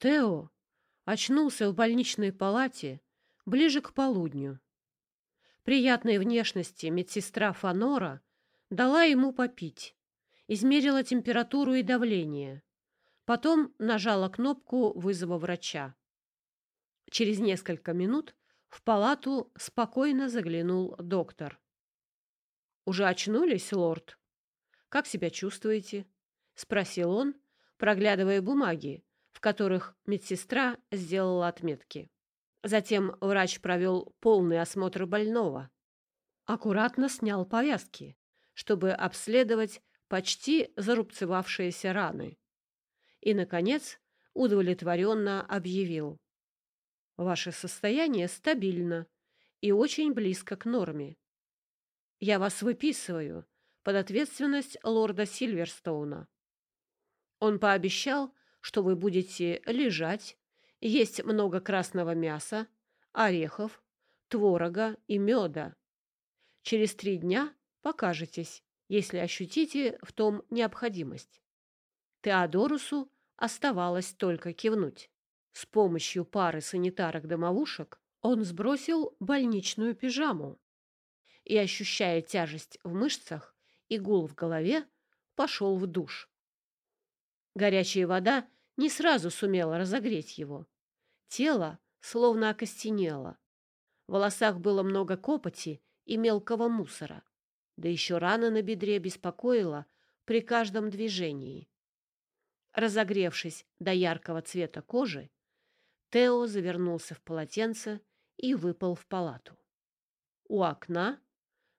Тео очнулся в больничной палате ближе к полудню. Приятной внешности медсестра Фанора дала ему попить, измерила температуру и давление, потом нажала кнопку вызова врача. Через несколько минут в палату спокойно заглянул доктор. «Уже очнулись, лорд? Как себя чувствуете?» — спросил он, проглядывая бумаги, в которых медсестра сделала отметки. Затем врач провел полный осмотр больного. Аккуратно снял повязки, чтобы обследовать почти зарубцевавшиеся раны. И, наконец, удовлетворенно объявил. Ваше состояние стабильно и очень близко к норме. Я вас выписываю под ответственность лорда Сильверстоуна. Он пообещал, что вы будете лежать, есть много красного мяса, орехов, творога и меда. Через три дня покажетесь, если ощутите в том необходимость. Теодорусу оставалось только кивнуть. С помощью пары санитарок-домовушек он сбросил больничную пижаму и, ощущая тяжесть в мышцах и гул в голове, пошел в душ. Горячая вода не сразу сумела разогреть его. Тело словно окостенело. В волосах было много копоти и мелкого мусора. Да еще рана на бедре беспокоила при каждом движении. Разогревшись до яркого цвета кожи, Тео завернулся в полотенце и выпал в палату. У окна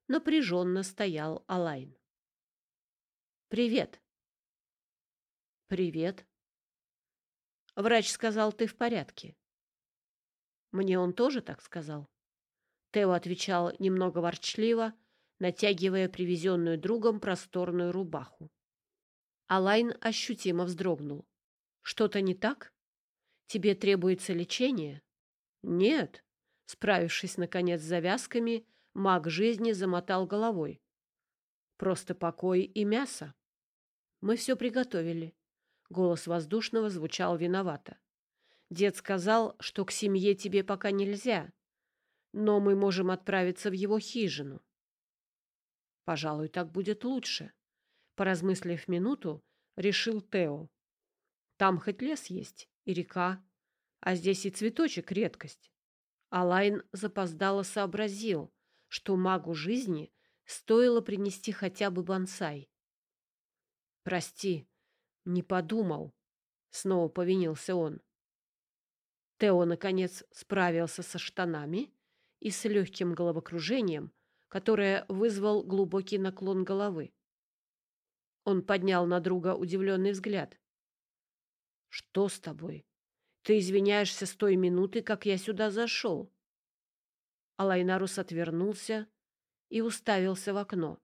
напряженно стоял Алайн. «Привет!» «Привет!» Врач сказал, ты в порядке. Мне он тоже так сказал. Тео отвечал немного ворчливо, натягивая привезенную другом просторную рубаху. Алайн ощутимо вздрогнул. Что-то не так? Тебе требуется лечение? Нет. Справившись, наконец, с завязками, маг жизни замотал головой. Просто покой и мясо. Мы все приготовили. Голос воздушного звучал виновато. Дед сказал, что к семье тебе пока нельзя, но мы можем отправиться в его хижину. Пожалуй, так будет лучше. Поразмыслив минуту, решил Тео. Там хоть лес есть и река, а здесь и цветочек редкость. Алайн запоздало сообразил, что магу жизни стоило принести хотя бы бонсай. «Прости», не подумал. Снова повинился он. Тео, наконец, справился со штанами и с легким головокружением, которое вызвал глубокий наклон головы. Он поднял на друга удивленный взгляд. «Что с тобой? Ты извиняешься с той минуты, как я сюда зашел?» Алайнарус отвернулся и уставился в окно.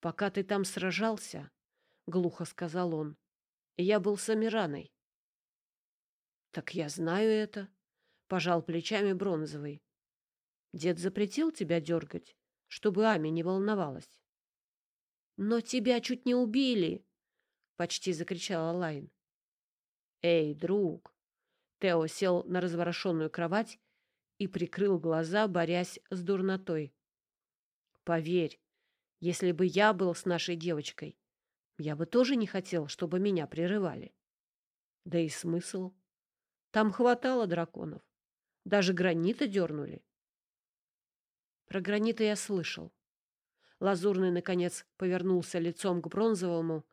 «Пока ты там сражался, — глухо сказал он. «Я был с Амираной». «Так я знаю это», — пожал плечами Бронзовый. «Дед запретил тебя дергать, чтобы Ами не волновалась». «Но тебя чуть не убили!» — почти закричала Лайн. «Эй, друг!» Тео сел на разворошенную кровать и прикрыл глаза, борясь с дурнотой. «Поверь, если бы я был с нашей девочкой, я бы тоже не хотел, чтобы меня прерывали. Да и смысл? Там хватало драконов. Даже гранита дернули. Про гранита я слышал. Лазурный, наконец, повернулся лицом к бронзовому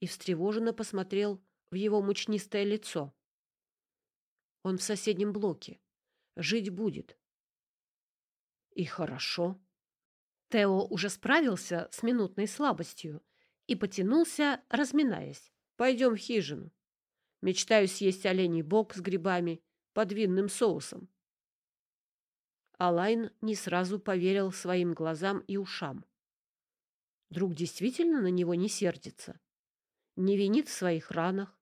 и встревоженно посмотрел в его мучнистое лицо. Он в соседнем блоке. Жить будет. И хорошо. Тео уже справился с минутной слабостью и потянулся, разминаясь. «Пойдем в хижину. Мечтаю съесть оленей бок с грибами под винным соусом». Алайн не сразу поверил своим глазам и ушам. Друг действительно на него не сердится, не винит в своих ранах.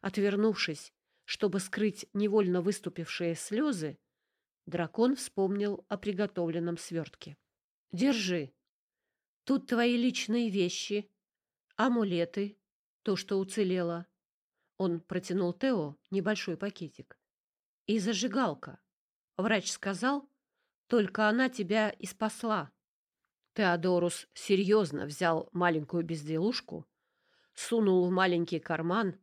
Отвернувшись, чтобы скрыть невольно выступившие слезы, дракон вспомнил о приготовленном свертке. «Держи», Тут твои личные вещи, амулеты, то, что уцелело. Он протянул Тео небольшой пакетик. «И зажигалка. Врач сказал, только она тебя и спасла». Теодорус серьезно взял маленькую безделушку, сунул в маленький карман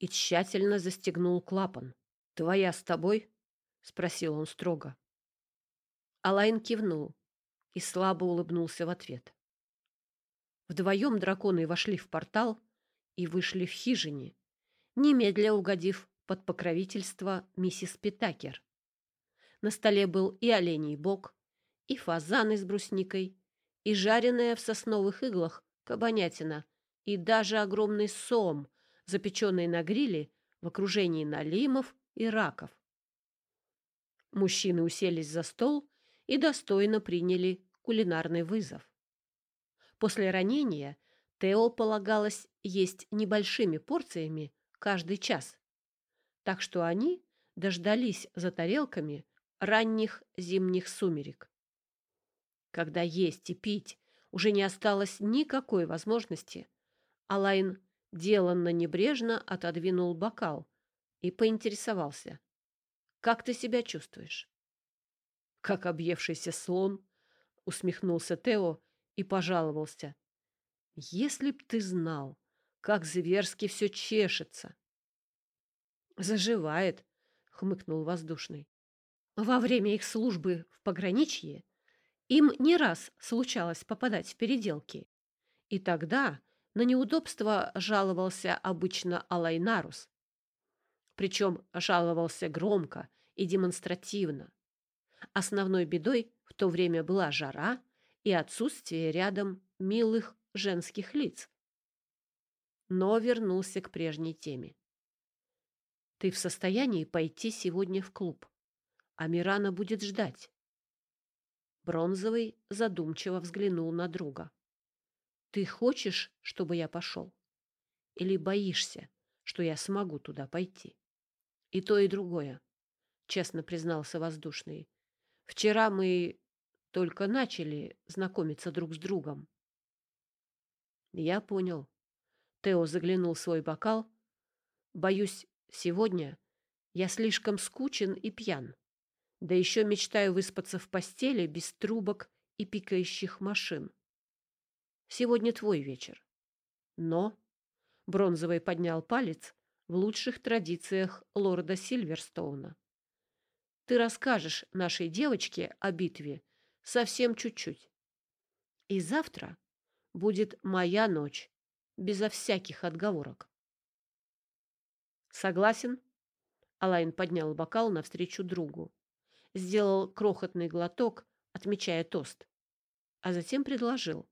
и тщательно застегнул клапан. «Твоя с тобой?» — спросил он строго. Алайн кивнул и слабо улыбнулся в ответ. Вдвоем драконы вошли в портал и вышли в хижине, немедля угодив под покровительство миссис Питакер. На столе был и оленей бок, и фазан из брусникой, и жареная в сосновых иглах кабанятина, и даже огромный сом, запеченный на гриле в окружении налимов и раков. Мужчины уселись за стол и достойно приняли кулинарный вызов. После ранения Тео полагалось есть небольшими порциями каждый час, так что они дождались за тарелками ранних зимних сумерек. Когда есть и пить уже не осталось никакой возможности, Алайн деланно небрежно отодвинул бокал и поинтересовался. «Как ты себя чувствуешь?» «Как объевшийся слон», — усмехнулся Тео и пожаловался. «Если б ты знал, как зверски все чешется!» «Заживает», — хмыкнул воздушный. Во время их службы в пограничье им не раз случалось попадать в переделки. И тогда на неудобства жаловался обычно Алайнарус. Причем жаловался громко и демонстративно. Основной бедой в то время была жара и отсутствие рядом милых женских лиц. Но вернулся к прежней теме. «Ты в состоянии пойти сегодня в клуб?» а Мирана будет ждать. Бронзовый задумчиво взглянул на друга. Ты хочешь, чтобы я пошел? Или боишься, что я смогу туда пойти? И то, и другое, честно признался воздушный. Вчера мы только начали знакомиться друг с другом. Я понял. Тео заглянул в свой бокал. Боюсь, сегодня я слишком скучен и пьян. Да еще мечтаю выспаться в постели без трубок и пикающих машин. Сегодня твой вечер. Но Бронзовый поднял палец в лучших традициях лорда Сильверстоуна. Ты расскажешь нашей девочке о битве совсем чуть-чуть. И завтра будет моя ночь, безо всяких отговорок. Согласен? Алайн поднял бокал навстречу другу сделал крохотный глоток, отмечая тост, а затем предложил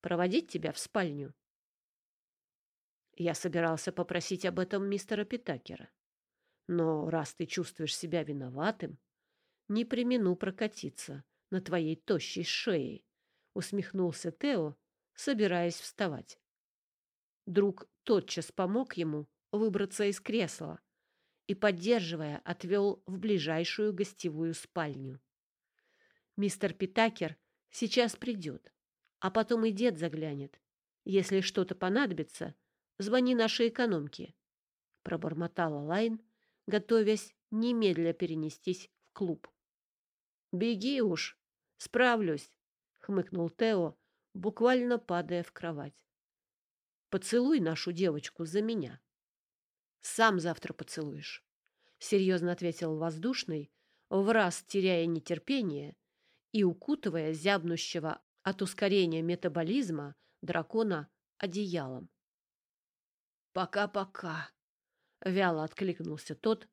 проводить тебя в спальню. Я собирался попросить об этом мистера Питакера. Но раз ты чувствуешь себя виноватым, не примену прокатиться на твоей тощей шее, усмехнулся Тео, собираясь вставать. Друг тотчас помог ему выбраться из кресла, и, поддерживая, отвел в ближайшую гостевую спальню. Мистер Питакер сейчас придет, а потом и дед заглянет. Если что-то понадобится, звони нашей экономке. Пробормотала Лайн, готовясь немедля перенестись в клуб. «Беги уж, справлюсь», — хмыкнул Тео, буквально падая в кровать. «Поцелуй нашу девочку за меня». Сам завтра поцелуешь, серьезно ответил воздушный, в раз теряя нетерпение и укутывая зябнущего от ускорения метаболизма дракона одеялом. Пока-пока, вяло откликнулся тот,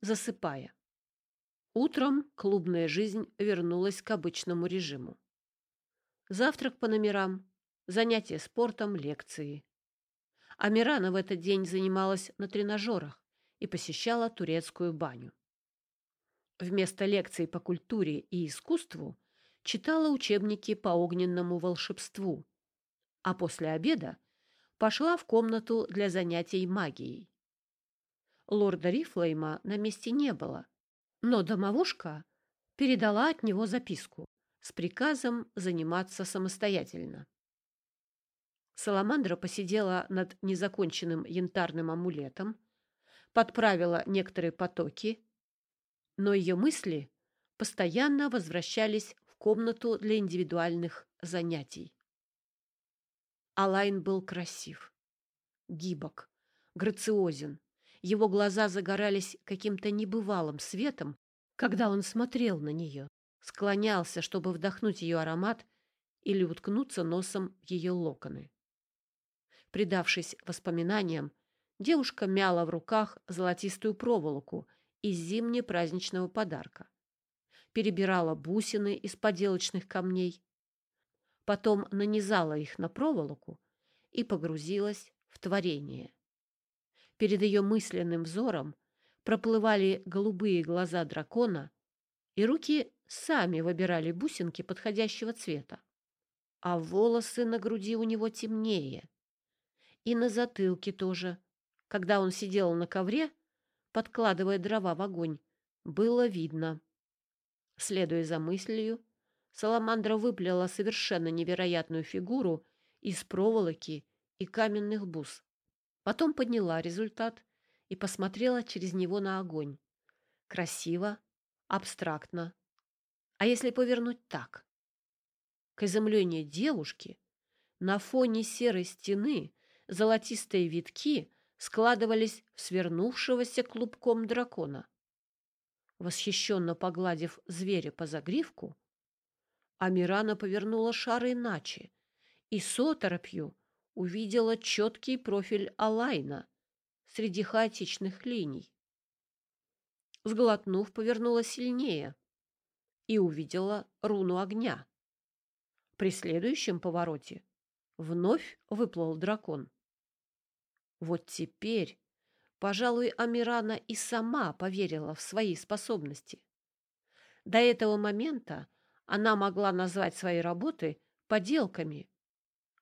засыпая. Утром клубная жизнь вернулась к обычному режиму. Завтрак по номерам, занятия спортом, лекции. Амирана в этот день занималась на тренажерах и посещала турецкую баню. Вместо лекций по культуре и искусству читала учебники по огненному волшебству, а после обеда пошла в комнату для занятий магией. Лорда Рифлейма на месте не было, но домовушка передала от него записку с приказом заниматься самостоятельно. Саламандра посидела над незаконченным янтарным амулетом, подправила некоторые потоки, но ее мысли постоянно возвращались в комнату для индивидуальных занятий. Алайн был красив, гибок, грациозен. Его глаза загорались каким-то небывалым светом, когда он смотрел на нее, склонялся, чтобы вдохнуть ее аромат или уткнуться носом в ее локоны. Предавшись воспоминаниям, девушка мяла в руках золотистую проволоку из зимне-праздничного подарка. Перебирала бусины из поделочных камней, потом нанизала их на проволоку и погрузилась в творение. Перед ее мысленным взором проплывали голубые глаза дракона, и руки сами выбирали бусинки подходящего цвета. А волосы на груди у него темнее. И на затылке тоже. Когда он сидел на ковре, подкладывая дрова в огонь, было видно. Следуя за мыслью, Саламандра выплела совершенно невероятную фигуру из проволоки и каменных бус. Потом подняла результат и посмотрела через него на огонь. Красиво, абстрактно. А если повернуть так? К изумлению девушки на фоне серой стены золотистые витки складывались в свернувшегося клубком дракона. Восхищенно погладив зверя по загривку, Амирана повернула шар иначе и с оторопью увидела четкий профиль Алайна среди хаотичных линий. Сглотнув, повернула сильнее и увидела руну огня. При следующем повороте вновь выплыл дракон. Вот теперь, пожалуй, Амирана и сама поверила в свои способности. До этого момента она могла назвать свои работы поделками,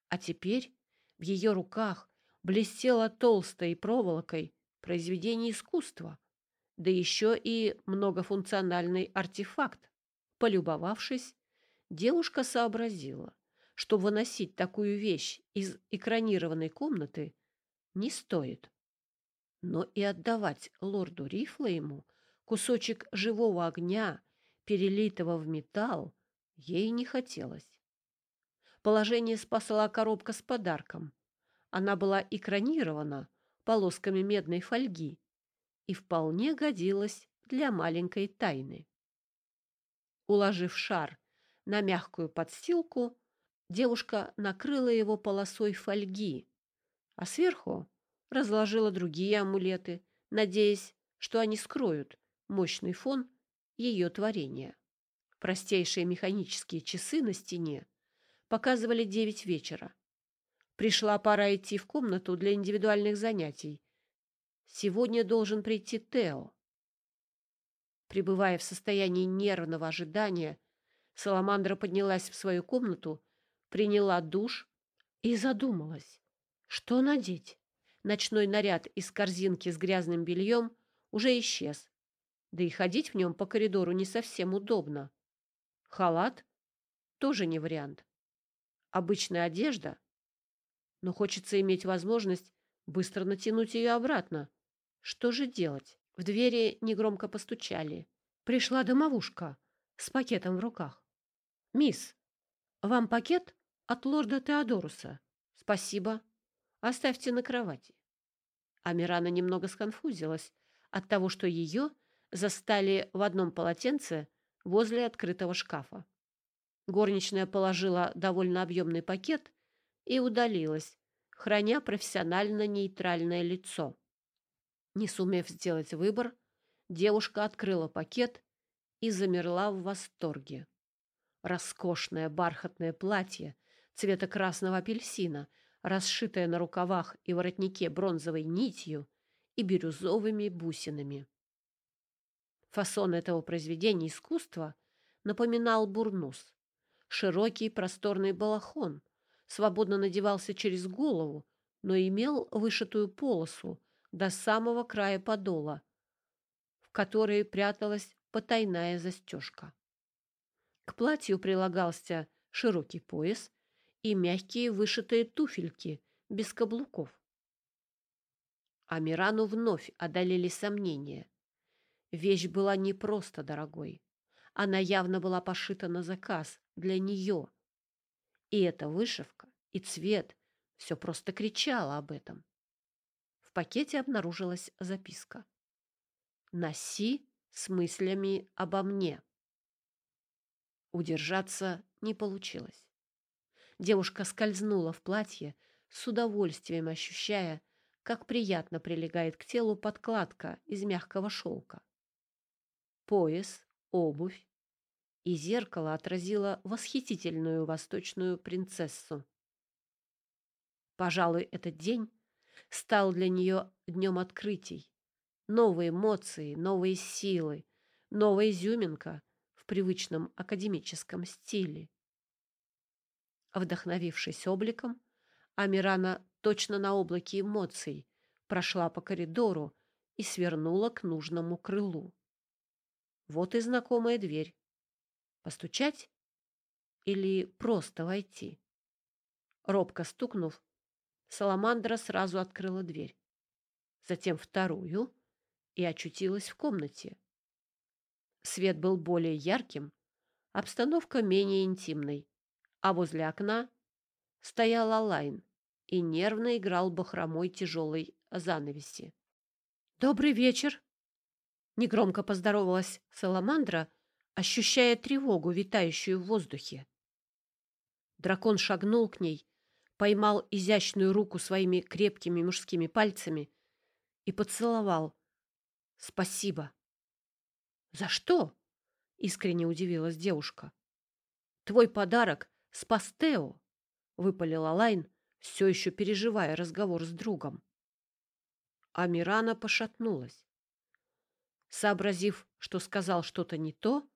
а теперь в ее руках блестело толстой проволокой произведение искусства, да еще и многофункциональный артефакт. Полюбовавшись, девушка сообразила, что выносить такую вещь из экранированной комнаты не стоит. Но и отдавать лорду Рифлейму кусочек живого огня, перелитого в металл, ей не хотелось. Положение спасала коробка с подарком. Она была экранирована полосками медной фольги и вполне годилась для маленькой тайны. Уложив шар на мягкую подстилку, девушка накрыла его полосой фольги, а сверху разложила другие амулеты, надеясь, что они скроют мощный фон ее творения. Простейшие механические часы на стене показывали девять вечера. Пришла пора идти в комнату для индивидуальных занятий. Сегодня должен прийти Тео. Пребывая в состоянии нервного ожидания, Саламандра поднялась в свою комнату, приняла душ и задумалась, что надеть. Ночной наряд из корзинки с грязным бельем уже исчез, да и ходить в нем по коридору не совсем удобно. Халат тоже не вариант обычная одежда, но хочется иметь возможность быстро натянуть ее обратно. Что же делать? В двери негромко постучали. Пришла домовушка с пакетом в руках. «Мисс, вам пакет от лорда Теодоруса?» «Спасибо. Оставьте на кровати». Амирана немного сконфузилась от того, что ее застали в одном полотенце возле открытого шкафа. Горничная положила довольно объемный пакет и удалилась, храня профессионально нейтральное лицо. Не сумев сделать выбор, девушка открыла пакет и замерла в восторге. Роскошное бархатное платье цвета красного апельсина, расшитое на рукавах и воротнике бронзовой нитью и бирюзовыми бусинами. Фасон этого произведения искусства напоминал бурнус. Широкий просторный балахон свободно надевался через голову, но имел вышитую полосу до самого края подола, в которой пряталась потайная застежка. К платью прилагался широкий пояс и мягкие вышитые туфельки без каблуков. А Мирану вновь одолели сомнения. Вещь была не просто дорогой. Она явно была пошита на заказ для нее. И эта вышивка, и цвет все просто кричало об этом. В пакете обнаружилась записка. «Носи с мыслями обо мне». Удержаться не получилось. Девушка скользнула в платье, с удовольствием ощущая, как приятно прилегает к телу подкладка из мягкого шелка. Пояс, обувь и зеркало отразило восхитительную восточную принцессу. Пожалуй, этот день стал для нее днем открытий. Новые эмоции, новые силы, новая изюминка в привычном академическом стиле. Вдохновившись обликом, Амирана точно на облаке эмоций прошла по коридору и свернула к нужному крылу. Вот и знакомая дверь. Постучать или просто войти? Робко стукнув, Саламандра сразу открыла дверь, затем вторую и очутилась в комнате. Свет был более ярким, обстановка менее интимной, а возле окна стоял Алайн и нервно играл бахромой тяжелой занавеси. «Добрый вечер!» Негромко поздоровалась Саламандра, ощущая тревогу, витающую в воздухе. Дракон шагнул к ней, поймал изящную руку своими крепкими мужскими пальцами и поцеловал. «Спасибо!» «За что?» — искренне удивилась девушка. «Твой подарок спас Тео!» — выпалила Лайн, все еще переживая разговор с другом. А Мирана пошатнулась. Сообразив, что сказал что-то не то,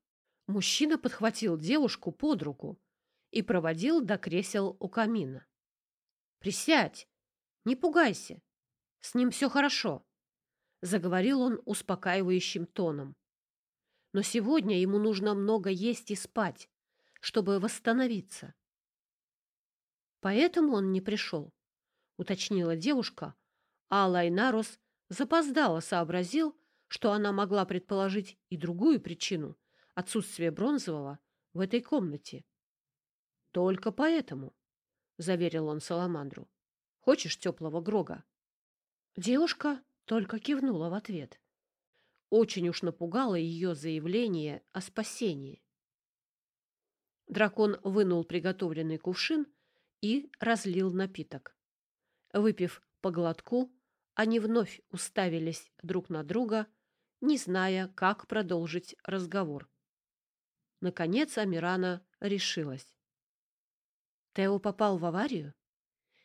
мужчина подхватил девушку под руку и проводил до кресел у камина. «Присядь! Не пугайся! С ним все хорошо!» — заговорил он успокаивающим тоном. «Но сегодня ему нужно много есть и спать, чтобы восстановиться. Поэтому он не пришел, уточнила девушка, а Лайнарус запоздало сообразил, что она могла предположить и другую причину отсутствия бронзового в этой комнате. Только поэтому, заверил он Саламандру. Хочешь теплого грога? Девушка только кивнула в ответ. Очень уж напугало ее заявление о спасении. Дракон вынул приготовленный кувшин и разлил напиток. Выпив по глотку, они вновь уставились друг на друга, не зная, как продолжить разговор. Наконец Амирана решилась. Тео попал в аварию?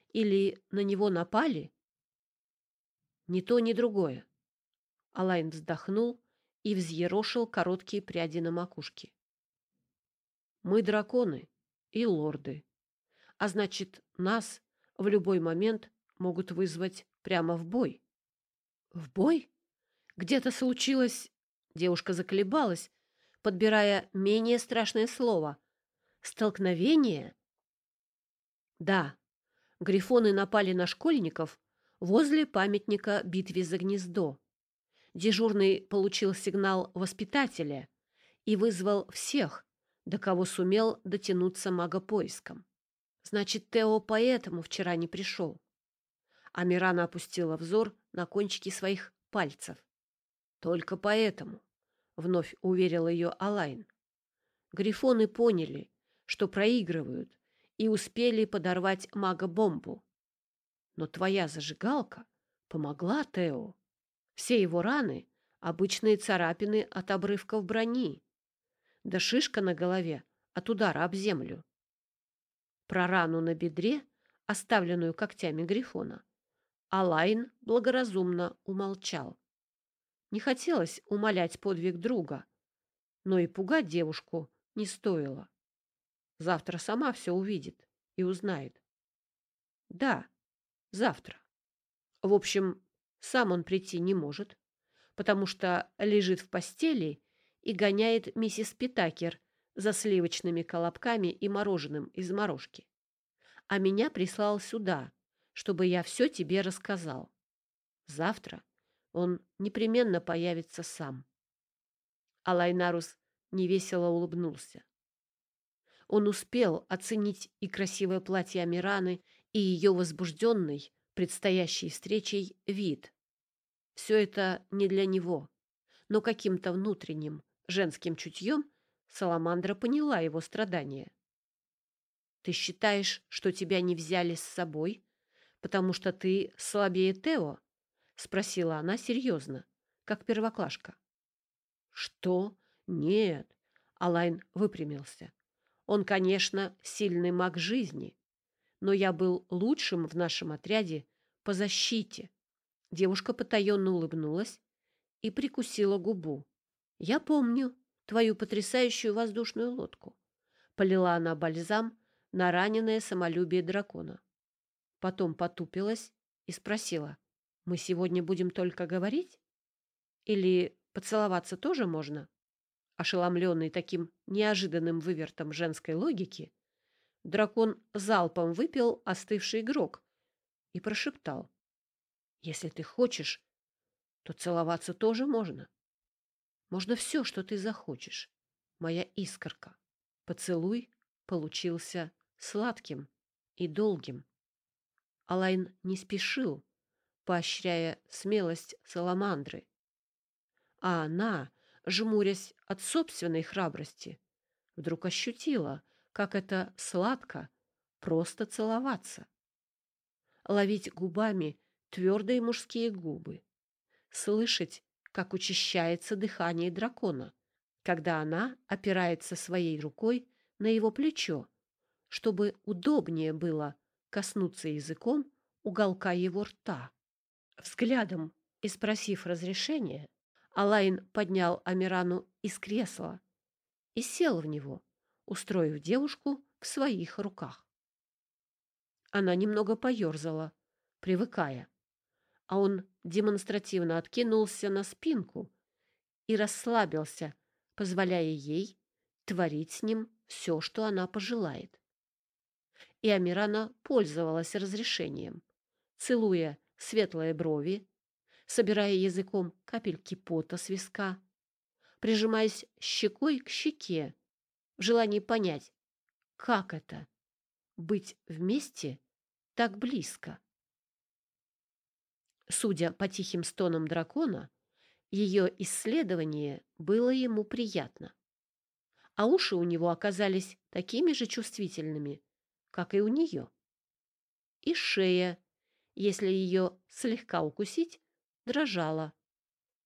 Или на него напали? Ни то, ни другое. Алайн вздохнул и взъерошил короткие пряди на макушке. Мы драконы и лорды а значит, нас в любой момент могут вызвать прямо в бой. В бой? Где-то случилось... Девушка заколебалась, подбирая менее страшное слово. Столкновение? Да, грифоны напали на школьников возле памятника битве за гнездо. Дежурный получил сигнал воспитателя и вызвал всех, до кого сумел дотянуться магопоиском. Значит, Тео поэтому вчера не пришел. Амирана опустила взор на кончики своих пальцев. Только поэтому, вновь уверил ее Алайн. Грифоны поняли, что проигрывают, и успели подорвать мага-бомбу. Но твоя зажигалка помогла Тео. Все его раны — обычные царапины от обрывков брони. Да шишка на голове от удара об землю. Про рану на бедре, оставленную когтями Грифона, Алайн благоразумно умолчал. Не хотелось умолять подвиг друга, но и пугать девушку не стоило. Завтра сама все увидит и узнает. Да, завтра. В общем, сам он прийти не может, потому что лежит в постели и гоняет миссис Питакер за сливочными колобками и мороженым из морожки. А меня прислал сюда, чтобы я все тебе рассказал. Завтра он непременно появится сам. Алайнарус невесело улыбнулся. Он успел оценить и красивое платье Амираны, и ее возбужденный предстоящей встречей вид. Все это не для него, но каким-то внутренним женским чутьем Саламандра поняла его страдания. «Ты считаешь, что тебя не взяли с собой, потому что ты слабее Тео?» — спросила она серьезно, как первоклашка. «Что? Нет!» — Алайн выпрямился. «Он, конечно, сильный маг жизни, но я был лучшим в нашем отряде по защите». Девушка потаенно улыбнулась и прикусила губу. «Я помню твою потрясающую воздушную лодку». Полила она бальзам на раненое самолюбие дракона. Потом потупилась и спросила, «Мы сегодня будем только говорить? Или поцеловаться тоже можно?» Ошеломленный таким неожиданным вывертом женской логики, дракон залпом выпил остывший игрок и прошептал, «Если ты хочешь, то целоваться тоже можно. Можно все, что ты захочешь, моя искорка. Поцелуй получился сладким и долгим. Алайн не спешил, поощряя смелость саламандры. А она, жмурясь от собственной храбрости, вдруг ощутила, как это сладко просто целоваться. Ловить губами твердые мужские губы, слышать, как учащается дыхание дракона, когда она опирается своей рукой на его плечо, чтобы удобнее было коснуться языком уголка его рта. Взглядом и спросив разрешения, Алайн поднял Амирану из кресла и сел в него, устроив девушку в своих руках. Она немного поерзала, привыкая, а он демонстративно откинулся на спинку и расслабился, позволяя ей творить с ним все, что она пожелает. И Амирана пользовалась разрешением, целуя светлые брови, собирая языком капельки пота с виска, прижимаясь щекой к щеке, в желании понять, как это — быть вместе так близко. Судя по тихим стонам дракона, ее исследование было ему приятно а уши у него оказались такими же чувствительными, как и у нее. И шея, если ее слегка укусить, дрожала,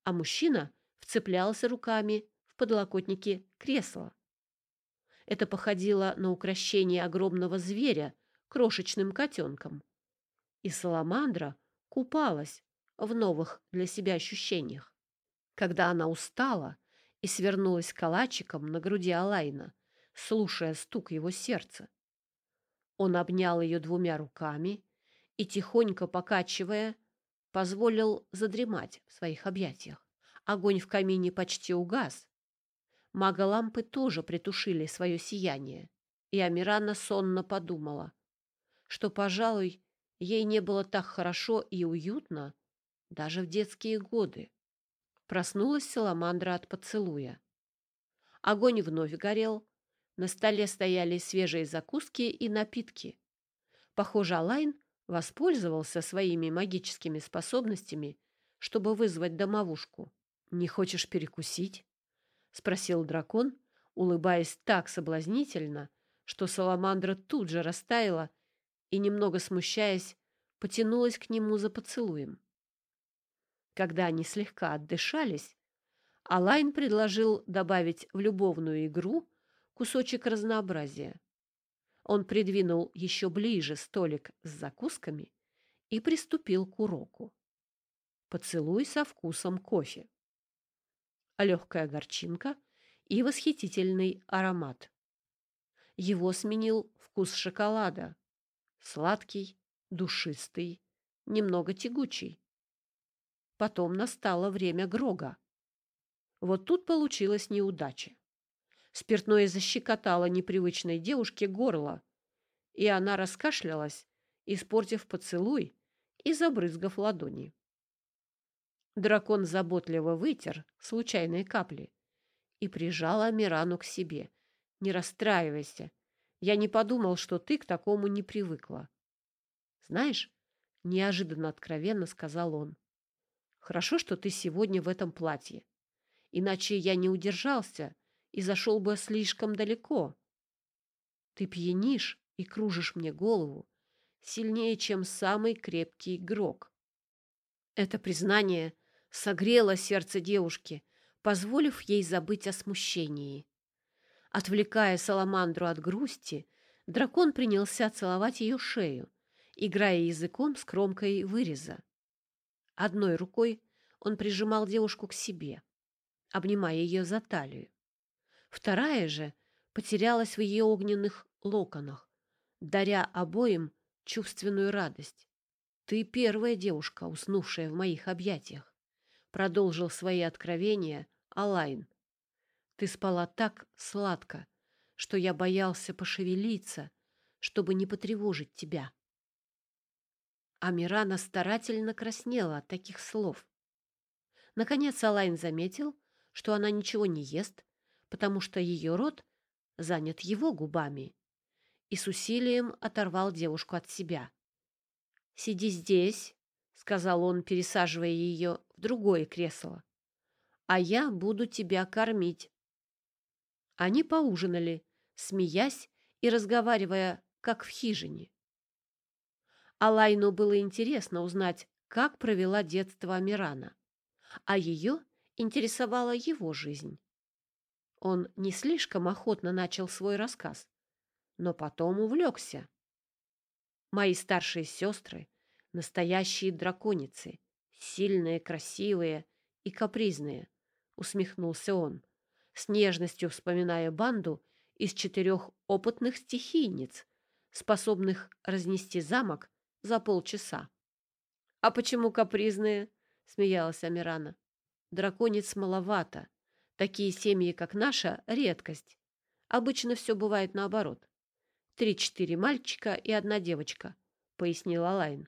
а мужчина вцеплялся руками в подлокотники кресла. Это походило на украшение огромного зверя крошечным котенком. И Саламандра купалась в новых для себя ощущениях. Когда она устала, и свернулась калачиком на груди Алайна, слушая стук его сердца. Он обнял ее двумя руками и, тихонько покачивая, позволил задремать в своих объятиях. Огонь в камине почти угас. Мага-лампы тоже притушили свое сияние, и Амирана сонно подумала, что, пожалуй, ей не было так хорошо и уютно даже в детские годы. Проснулась Саламандра от поцелуя. Огонь вновь горел. На столе стояли свежие закуски и напитки. Похоже, Алайн воспользовался своими магическими способностями, чтобы вызвать домовушку. «Не хочешь перекусить?» — спросил дракон, улыбаясь так соблазнительно, что Саламандра тут же растаяла и, немного смущаясь, потянулась к нему за поцелуем. Когда они слегка отдышались, Алайн предложил добавить в любовную игру кусочек разнообразия. Он придвинул еще ближе столик с закусками и приступил к уроку. Поцелуй со вкусом кофе. Легкая горчинка и восхитительный аромат. Его сменил вкус шоколада. Сладкий, душистый, немного тягучий. Потом настало время Грога. Вот тут получилась неудача. Спиртное защекотало непривычной девушке горло, и она раскашлялась, испортив поцелуй и забрызгав ладони. Дракон заботливо вытер случайные капли и прижал Амирану к себе. «Не расстраивайся. Я не подумал, что ты к такому не привыкла». «Знаешь, неожиданно откровенно сказал он, «хорошо, что ты сегодня в этом платье. Иначе я не удержался и зашел бы слишком далеко. Ты пьянишь и кружишь мне голову сильнее, чем самый крепкий игрок». Это признание согрело сердце девушки, позволив ей забыть о смущении. Отвлекая Саламандру от грусти, дракон принялся целовать ее шею, играя языком с кромкой выреза. Одной рукой он прижимал девушку к себе, обнимая ее за талию. Вторая же потерялась в ее огненных локонах, даря обоим чувственную радость. «Ты первая девушка, уснувшая в моих объятиях», — продолжил свои откровения Алайн. «Ты спала так сладко, что я боялся пошевелиться, чтобы не потревожить тебя». Амирана старательно краснела от таких слов. Наконец Алайн заметил, что она ничего не ест, потому что ее рот занят его губами, и с усилием оторвал девушку от себя. «Сиди здесь», — сказал он, пересаживая ее в другое кресло, «а я буду тебя кормить». Они поужинали, смеясь и разговаривая, как в хижине. Алайну было интересно узнать, как провела детство Амирана, а ее интересовала его жизнь. Он не слишком охотно начал свой рассказ, но потом увлекся. Мои старшие сестры — настоящие драконицы, сильные, красивые и капризные, — усмехнулся он, с нежностью вспоминая банду из четырех опытных стихийниц, способных разнести замок за полчаса. — А почему капризные? — смеялась Амирана. — Драконец маловато. Такие семьи, как наша, — редкость. Обычно все бывает наоборот. Три-четыре мальчика и одна девочка, — пояснил Алайн.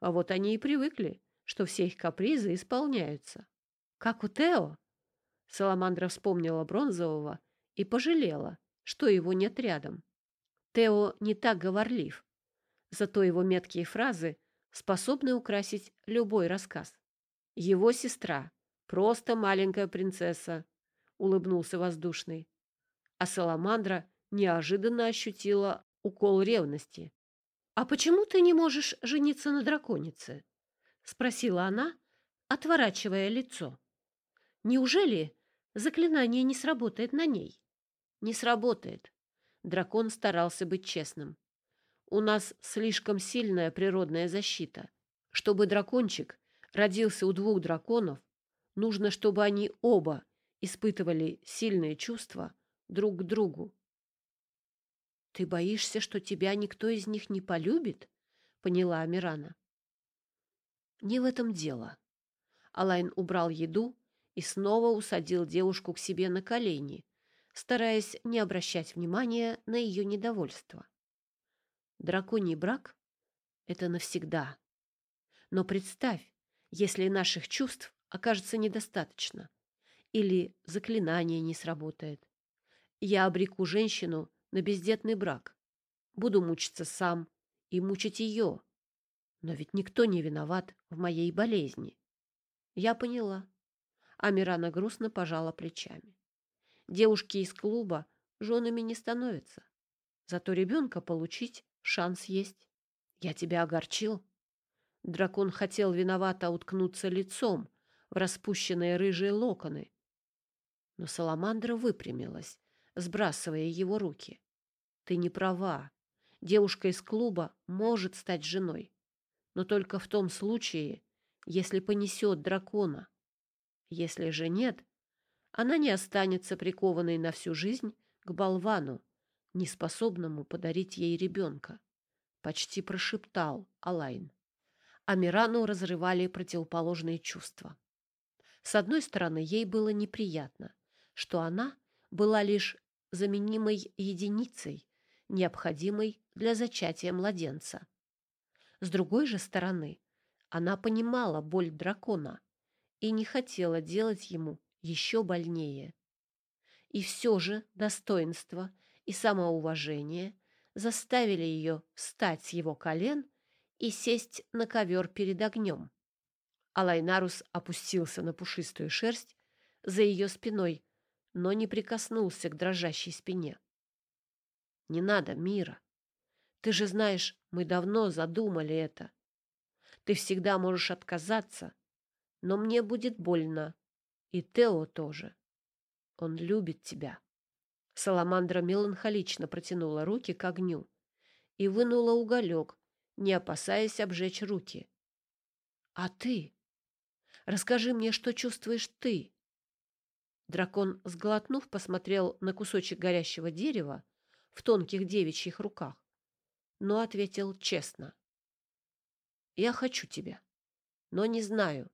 А вот они и привыкли, что все их капризы исполняются. Как у Тео? Саламандра вспомнила Бронзового и пожалела, что его нет рядом. Тео не так говорлив, зато его меткие фразы способны украсить любой рассказ. Его сестра — просто маленькая принцесса, — улыбнулся воздушный. А Саламандра неожиданно ощутила укол ревности. «А почему ты не можешь жениться на драконице?» — спросила она, отворачивая лицо. «Неужели заклинание не сработает на ней?» «Не сработает». Дракон старался быть честным. «У нас слишком сильная природная защита. Чтобы дракончик родился у двух драконов, нужно, чтобы они оба испытывали сильные чувства друг к другу. «Ты боишься, что тебя никто из них не полюбит?» — поняла Амирана. «Не в этом дело». Алайн убрал еду и снова усадил девушку к себе на колени, стараясь не обращать внимания на ее недовольство. Драконий брак — это навсегда. Но представь, если наших чувств окажется недостаточно или заклинание не сработает. Я обреку женщину на бездетный брак. Буду мучиться сам и мучить ее. Но ведь никто не виноват в моей болезни. Я поняла. Амирана грустно пожала плечами. Девушки из клуба женами не становятся. Зато ребенка получить шанс есть. Я тебя огорчил. Дракон хотел виновато уткнуться лицом в распущенные рыжие локоны. Но Саламандра выпрямилась, сбрасывая его руки. «Ты не права. Девушка из клуба может стать женой, но только в том случае, если понесет дракона. Если же нет, она не останется прикованной на всю жизнь к болвану, неспособному подарить ей ребенка», — почти прошептал Алайн. Амирану разрывали противоположные чувства. С одной стороны, ей было неприятно, что она была лишь заменимой единицей, необходимой для зачатия младенца. С другой же стороны, она понимала боль дракона и не хотела делать ему еще больнее. И все же достоинство и самоуважение заставили ее встать с его колен и сесть на ковер перед огнем. Алайнарус опустился на пушистую шерсть за ее спиной, но не прикоснулся к дрожащей спине. «Не надо, Мира. Ты же знаешь, мы давно задумали это. Ты всегда можешь отказаться, но мне будет больно. И Тео тоже. Он любит тебя». Саламандра меланхолично протянула руки к огню и вынула уголек, не опасаясь обжечь руки. «А ты? Расскажи мне, что чувствуешь ты?» Дракон, сглотнув, посмотрел на кусочек горящего дерева в тонких девичьих руках, но ответил честно. «Я хочу тебя, но не знаю,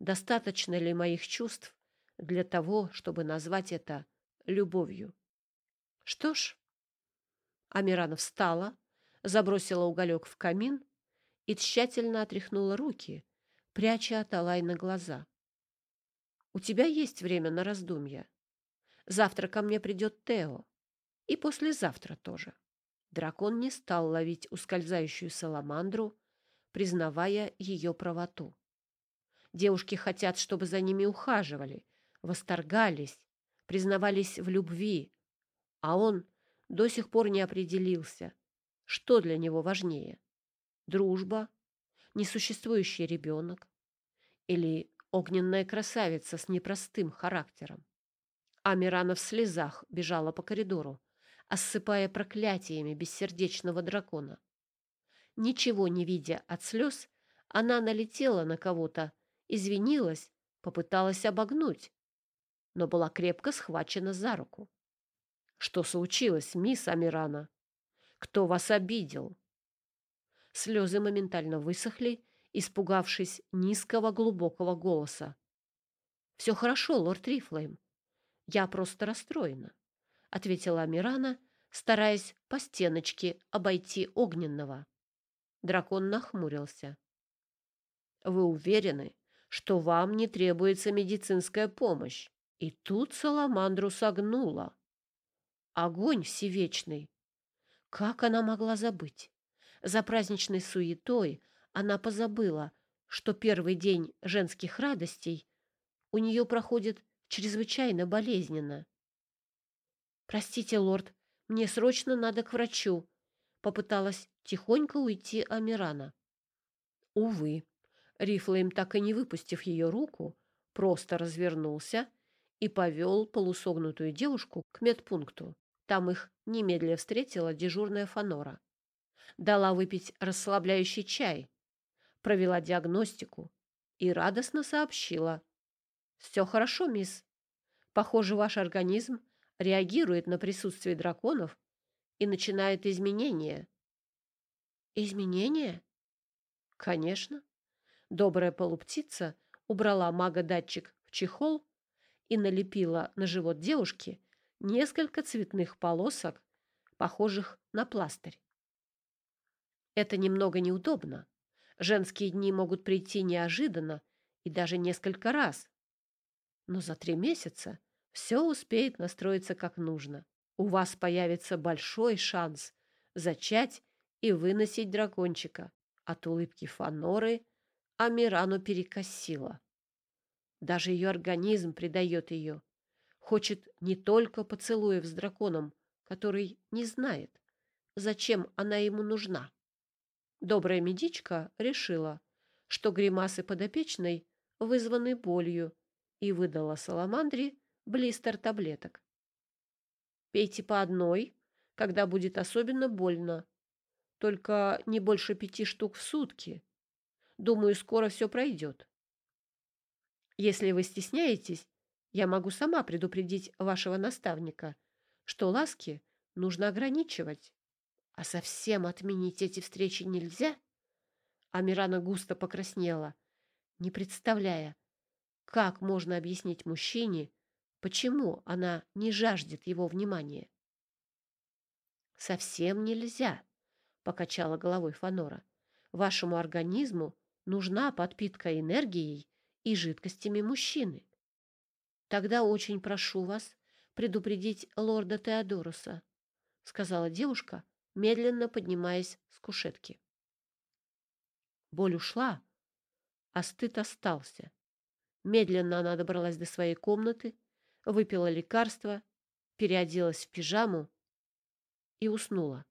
достаточно ли моих чувств для того, чтобы назвать это любовью. Что ж, Амирана встала, забросила уголек в камин и тщательно отряхнула руки, пряча от Алайна глаза. «У тебя есть время на раздумья. Завтра ко мне придет Тео. И послезавтра тоже». Дракон не стал ловить ускользающую саламандру, признавая ее правоту. Девушки хотят, чтобы за ними ухаживали, восторгались, признавались в любви, а он до сих пор не определился, что для него важнее — дружба, несуществующий ребенок или огненная красавица с непростым характером. Амирана в слезах бежала по коридору, осыпая проклятиями бессердечного дракона. Ничего не видя от слез, она налетела на кого-то, извинилась, попыталась обогнуть, но была крепко схвачена за руку. «Что случилось, мисс Амирана? Кто вас обидел?» Слезы моментально высохли, испугавшись низкого глубокого голоса. «Все хорошо, лорд Рифлейм. Я просто расстроена», — ответила Амирана, стараясь по стеночке обойти огненного. Дракон нахмурился. «Вы уверены, что вам не требуется медицинская помощь?» И тут Саламандру согнула. Огонь всевечный! Как она могла забыть? За праздничной суетой она позабыла, что первый день женских радостей у нее проходит чрезвычайно болезненно. «Простите, лорд, мне срочно надо к врачу», — попыталась тихонько уйти Амирана. Увы, Рифлейм, так и не выпустив ее руку, просто развернулся и повел полусогнутую девушку к медпункту. Там их немедля встретила дежурная Фанора. Дала выпить расслабляющий чай, провела диагностику и радостно сообщила. «Все хорошо, мисс. Похоже, ваш организм реагирует на присутствие драконов и начинает изменения». «Изменения?» «Конечно». Добрая полуптица убрала мага-датчик в чехол и налепила на живот девушки несколько цветных полосок, похожих на пластырь. Это немного неудобно. Женские дни могут прийти неожиданно и даже несколько раз. Но за три месяца все успеет настроиться как нужно. У вас появится большой шанс зачать и выносить дракончика. От улыбки Фаноры Амирану перекосила. Даже ее организм предает ее. Хочет не только поцелуев с драконом, который не знает, зачем она ему нужна. Добрая медичка решила, что гримасы подопечной вызваны болью, и выдала Саламандре блистер таблеток. Пейте по одной, когда будет особенно больно. Только не больше пяти штук в сутки. Думаю, скоро все пройдет. Если вы стесняетесь, я могу сама предупредить вашего наставника, что ласки нужно ограничивать. А совсем отменить эти встречи нельзя? Амирана густо покраснела, не представляя, как можно объяснить мужчине, почему она не жаждет его внимания. «Совсем нельзя», — покачала головой Фанора. «Вашему организму нужна подпитка энергией и жидкостями мужчины. Тогда очень прошу вас предупредить лорда Теодоруса, сказала девушка, медленно поднимаясь с кушетки. Боль ушла, а стыд остался. Медленно она добралась до своей комнаты, выпила лекарство, переоделась в пижаму и уснула.